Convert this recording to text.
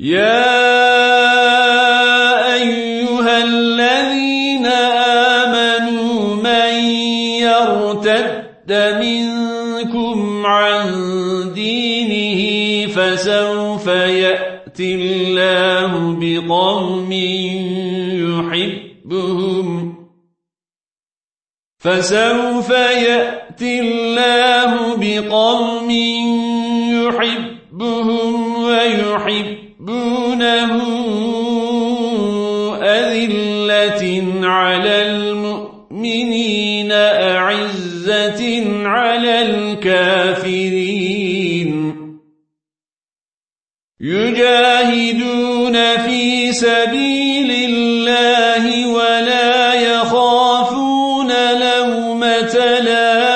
يا أيها الذين آمنوا من يرتد منكم عن دينه فسوف يأتي الله بقوم يحبهم. فسوف يأتي الله بقوم يحبهم ويحبونه أذلة على المؤمنين أعزة على الكافرين. يجاهدون في سبيل الله ولا يخافون لومة لائم